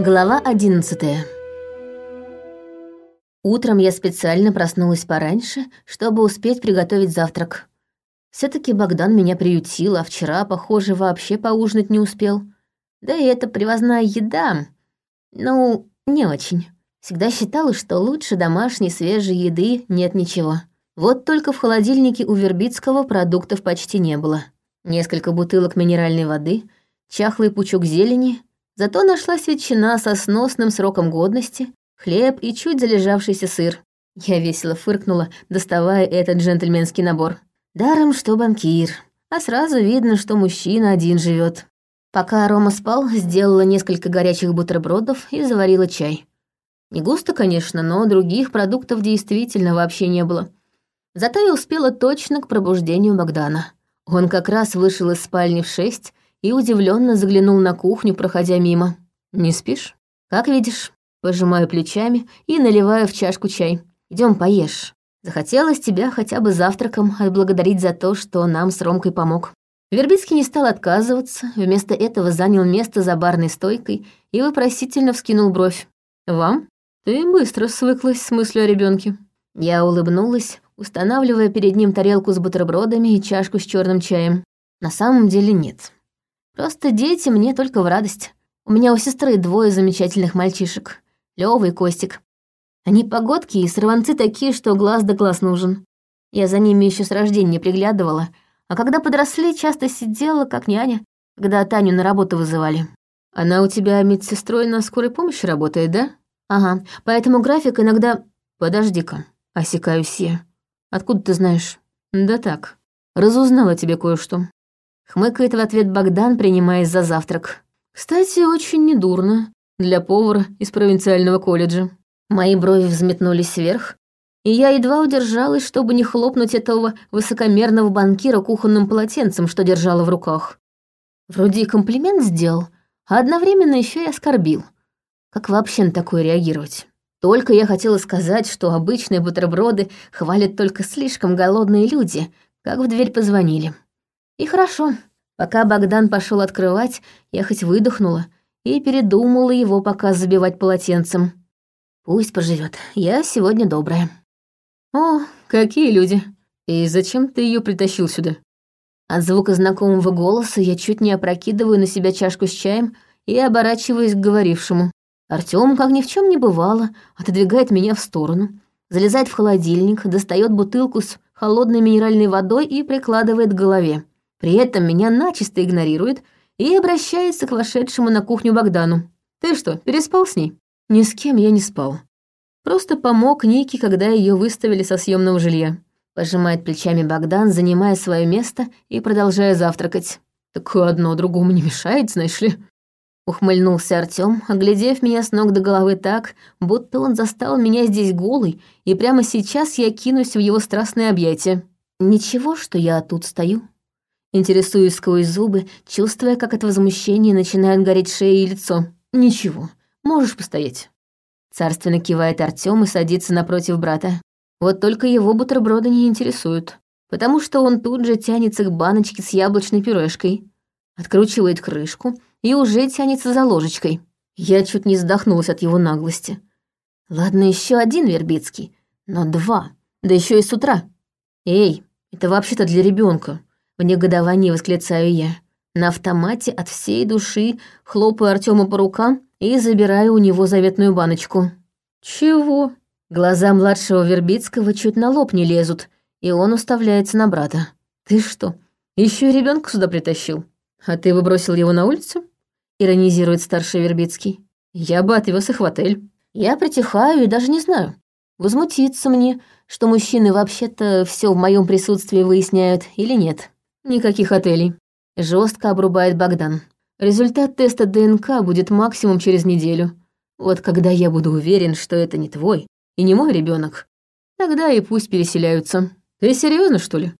Глава 11 Утром я специально проснулась пораньше, чтобы успеть приготовить завтрак. все таки Богдан меня приютил, а вчера, похоже, вообще поужинать не успел. Да и это привозная еда. Ну, не очень. Всегда считала, что лучше домашней свежей еды нет ничего. Вот только в холодильнике у Вербицкого продуктов почти не было. Несколько бутылок минеральной воды, чахлый пучок зелени, зато нашлась ветчина со сносным сроком годности, хлеб и чуть залежавшийся сыр. Я весело фыркнула, доставая этот джентльменский набор. Даром, что банкир. А сразу видно, что мужчина один живет. Пока Рома спал, сделала несколько горячих бутербродов и заварила чай. Не густо, конечно, но других продуктов действительно вообще не было. Зато я успела точно к пробуждению Богдана. Он как раз вышел из спальни в шесть и удивленно заглянул на кухню, проходя мимо. «Не спишь?» «Как видишь». Пожимаю плечами и наливаю в чашку чай. Идем поешь. Захотелось тебя хотя бы завтраком отблагодарить за то, что нам с Ромкой помог». Вербицкий не стал отказываться, вместо этого занял место за барной стойкой и вопросительно вскинул бровь. «Вам? Ты быстро свыклась с мыслью о ребенке. Я улыбнулась, устанавливая перед ним тарелку с бутербродами и чашку с черным чаем. На самом деле нет. Просто дети мне только в радость. У меня у сестры двое замечательных мальчишек. Лёва и Костик. Они погодки и сорванцы такие, что глаз да глаз нужен. Я за ними еще с рождения приглядывала, а когда подросли, часто сидела как няня, когда Таню на работу вызывали. Она у тебя медсестрой на скорой помощи работает, да? Ага, поэтому график иногда... Подожди-ка, осекаюсь я. Откуда ты знаешь? Да так. Разузнала тебе кое-что. Хмыкает в ответ Богдан, принимаясь за завтрак. Кстати, очень недурно для повара из провинциального колледжа. Мои брови взметнулись вверх, и я едва удержалась, чтобы не хлопнуть этого высокомерного банкира кухонным полотенцем, что держала в руках. Вроде и комплимент сделал, а одновременно еще и оскорбил. Как вообще на такое реагировать? Только я хотела сказать, что обычные бутерброды хвалят только слишком голодные люди, как в дверь позвонили. И хорошо. Пока Богдан пошел открывать, я хоть выдохнула и передумала его пока забивать полотенцем. Пусть поживет. Я сегодня добрая. О, какие люди. И зачем ты ее притащил сюда? От звука знакомого голоса я чуть не опрокидываю на себя чашку с чаем и оборачиваюсь к говорившему. Артём, как ни в чем не бывало, отодвигает меня в сторону, залезает в холодильник, достает бутылку с холодной минеральной водой и прикладывает к голове. При этом меня начисто игнорирует и обращается к вошедшему на кухню Богдану. «Ты что, переспал с ней?» «Ни с кем я не спал. Просто помог Нике, когда ее выставили со съемного жилья». Пожимает плечами Богдан, занимая свое место и продолжая завтракать. «Так одно другому не мешает, знаешь ли?» Ухмыльнулся Артём, оглядев меня с ног до головы так, будто он застал меня здесь голой, и прямо сейчас я кинусь в его страстное объятие. Ничего, что я тут стою. Интересуюсь сквозь зубы, чувствуя, как от возмущения начинают гореть шея и лицо. Ничего, можешь постоять. Царственно кивает Артём и садится напротив брата. Вот только его бутерброды не интересуют, потому что он тут же тянется к баночке с яблочной пюрешкой, откручивает крышку — и уже тянется за ложечкой. Я чуть не задохнулась от его наглости. Ладно, еще один Вербицкий, но два, да еще и с утра. Эй, это вообще-то для ребенка. В негодовании восклицаю я. На автомате от всей души хлопаю Артема по рукам и забираю у него заветную баночку. Чего? Глаза младшего Вербицкого чуть на лоб не лезут, и он уставляется на брата. Ты что, еще и ребенка сюда притащил? А ты выбросил его на улицу? иронизирует старший Вербицкий. Я бы отвез их в отель. Я притихаю и даже не знаю. Возмутиться мне, что мужчины вообще-то все в моем присутствии выясняют или нет. Никаких отелей. Жестко обрубает Богдан. Результат теста ДНК будет максимум через неделю. Вот когда я буду уверен, что это не твой и не мой ребенок, тогда и пусть переселяются. Ты серьезно, что ли?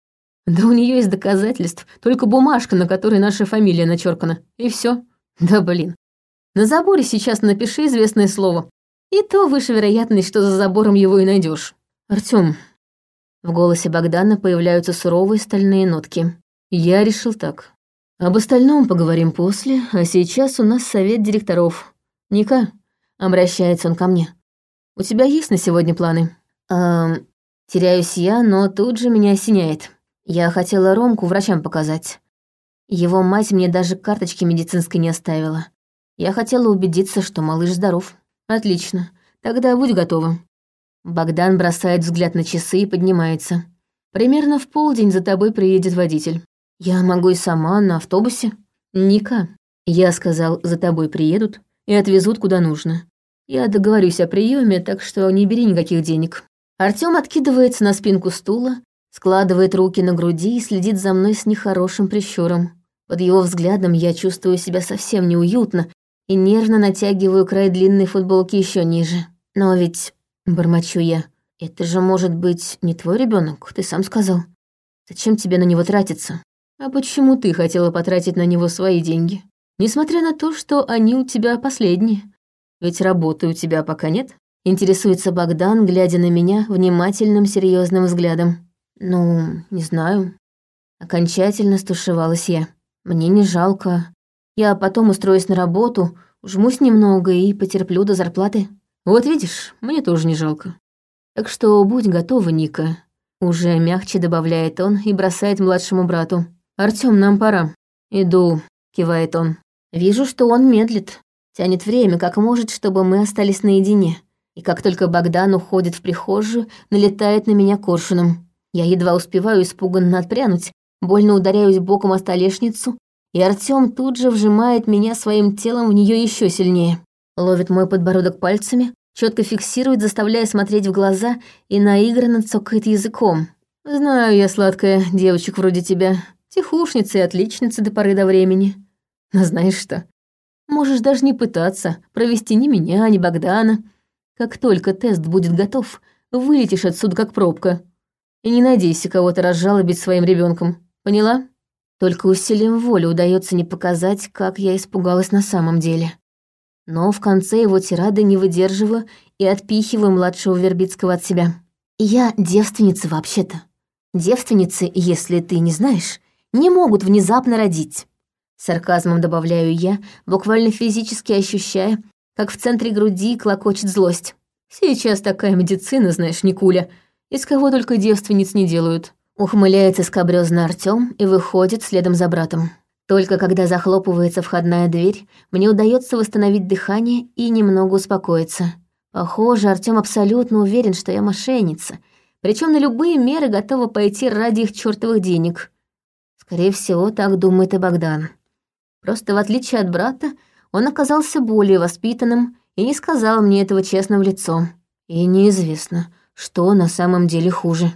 Да у нее есть доказательств, только бумажка, на которой наша фамилия начеркана, и все. Да блин. На заборе сейчас напиши известное слово. И то выше вероятность, что за забором его и найдешь. Артём. В голосе Богдана появляются суровые стальные нотки. Я решил так. Об остальном поговорим после, а сейчас у нас совет директоров. «Ника», — обращается он ко мне, — «у тебя есть на сегодня планы?» «Эм...» Теряюсь я, но тут же меня осеняет. Я хотела Ромку врачам показать. Его мать мне даже карточки медицинской не оставила. Я хотела убедиться, что малыш здоров. Отлично. Тогда будь готова. Богдан бросает взгляд на часы и поднимается. Примерно в полдень за тобой приедет водитель. Я могу и сама на автобусе. Ника, я сказал, за тобой приедут и отвезут куда нужно. Я договорюсь о приеме, так что не бери никаких денег. Артём откидывается на спинку стула, складывает руки на груди и следит за мной с нехорошим прищуром. Под его взглядом я чувствую себя совсем неуютно и нервно натягиваю край длинной футболки еще ниже. Но ведь, бормочу я, это же может быть не твой ребенок, ты сам сказал. Зачем тебе на него тратиться? А почему ты хотела потратить на него свои деньги? Несмотря на то, что они у тебя последние. Ведь работы у тебя пока нет. Интересуется Богдан, глядя на меня внимательным серьезным взглядом. Ну, не знаю. Окончательно стушевалась я. Мне не жалко. Я потом устроюсь на работу, жмусь немного и потерплю до зарплаты. Вот видишь, мне тоже не жалко. Так что будь готова, Ника. Уже мягче добавляет он и бросает младшему брату. Артём, нам пора. Иду, кивает он. Вижу, что он медлит. Тянет время, как может, чтобы мы остались наедине. И как только Богдан уходит в прихожую, налетает на меня коршуном. Я едва успеваю испуганно отпрянуть, больно ударяюсь боком о столешницу и Артём тут же вжимает меня своим телом в неё ещё сильнее. Ловит мой подбородок пальцами, чётко фиксирует, заставляя смотреть в глаза и наигранно цокает языком. «Знаю я, сладкая, девочек вроде тебя, тихушница и отличница до поры до времени. Но знаешь что, можешь даже не пытаться провести ни меня, ни Богдана. Как только тест будет готов, вылетишь отсюда как пробка. И не надейся кого-то разжалобить своим ребёнком. Поняла?» Только усилием воли удается не показать, как я испугалась на самом деле. Но в конце его тирады не выдерживаю и отпихиваю младшего Вербицкого от себя. Я девственница вообще-то. Девственницы, если ты не знаешь, не могут внезапно родить. Сарказмом добавляю я, буквально физически ощущая, как в центре груди клокочет злость. Сейчас такая медицина, знаешь, Никуля, из кого только девственниц не делают. Ухмыляется скобрёзно Артём и выходит следом за братом. Только когда захлопывается входная дверь, мне удается восстановить дыхание и немного успокоиться. Похоже, Артём абсолютно уверен, что я мошенница, причем на любые меры готова пойти ради их чёртовых денег. Скорее всего, так думает и Богдан. Просто в отличие от брата, он оказался более воспитанным и не сказал мне этого честно в лицо. И неизвестно, что на самом деле хуже.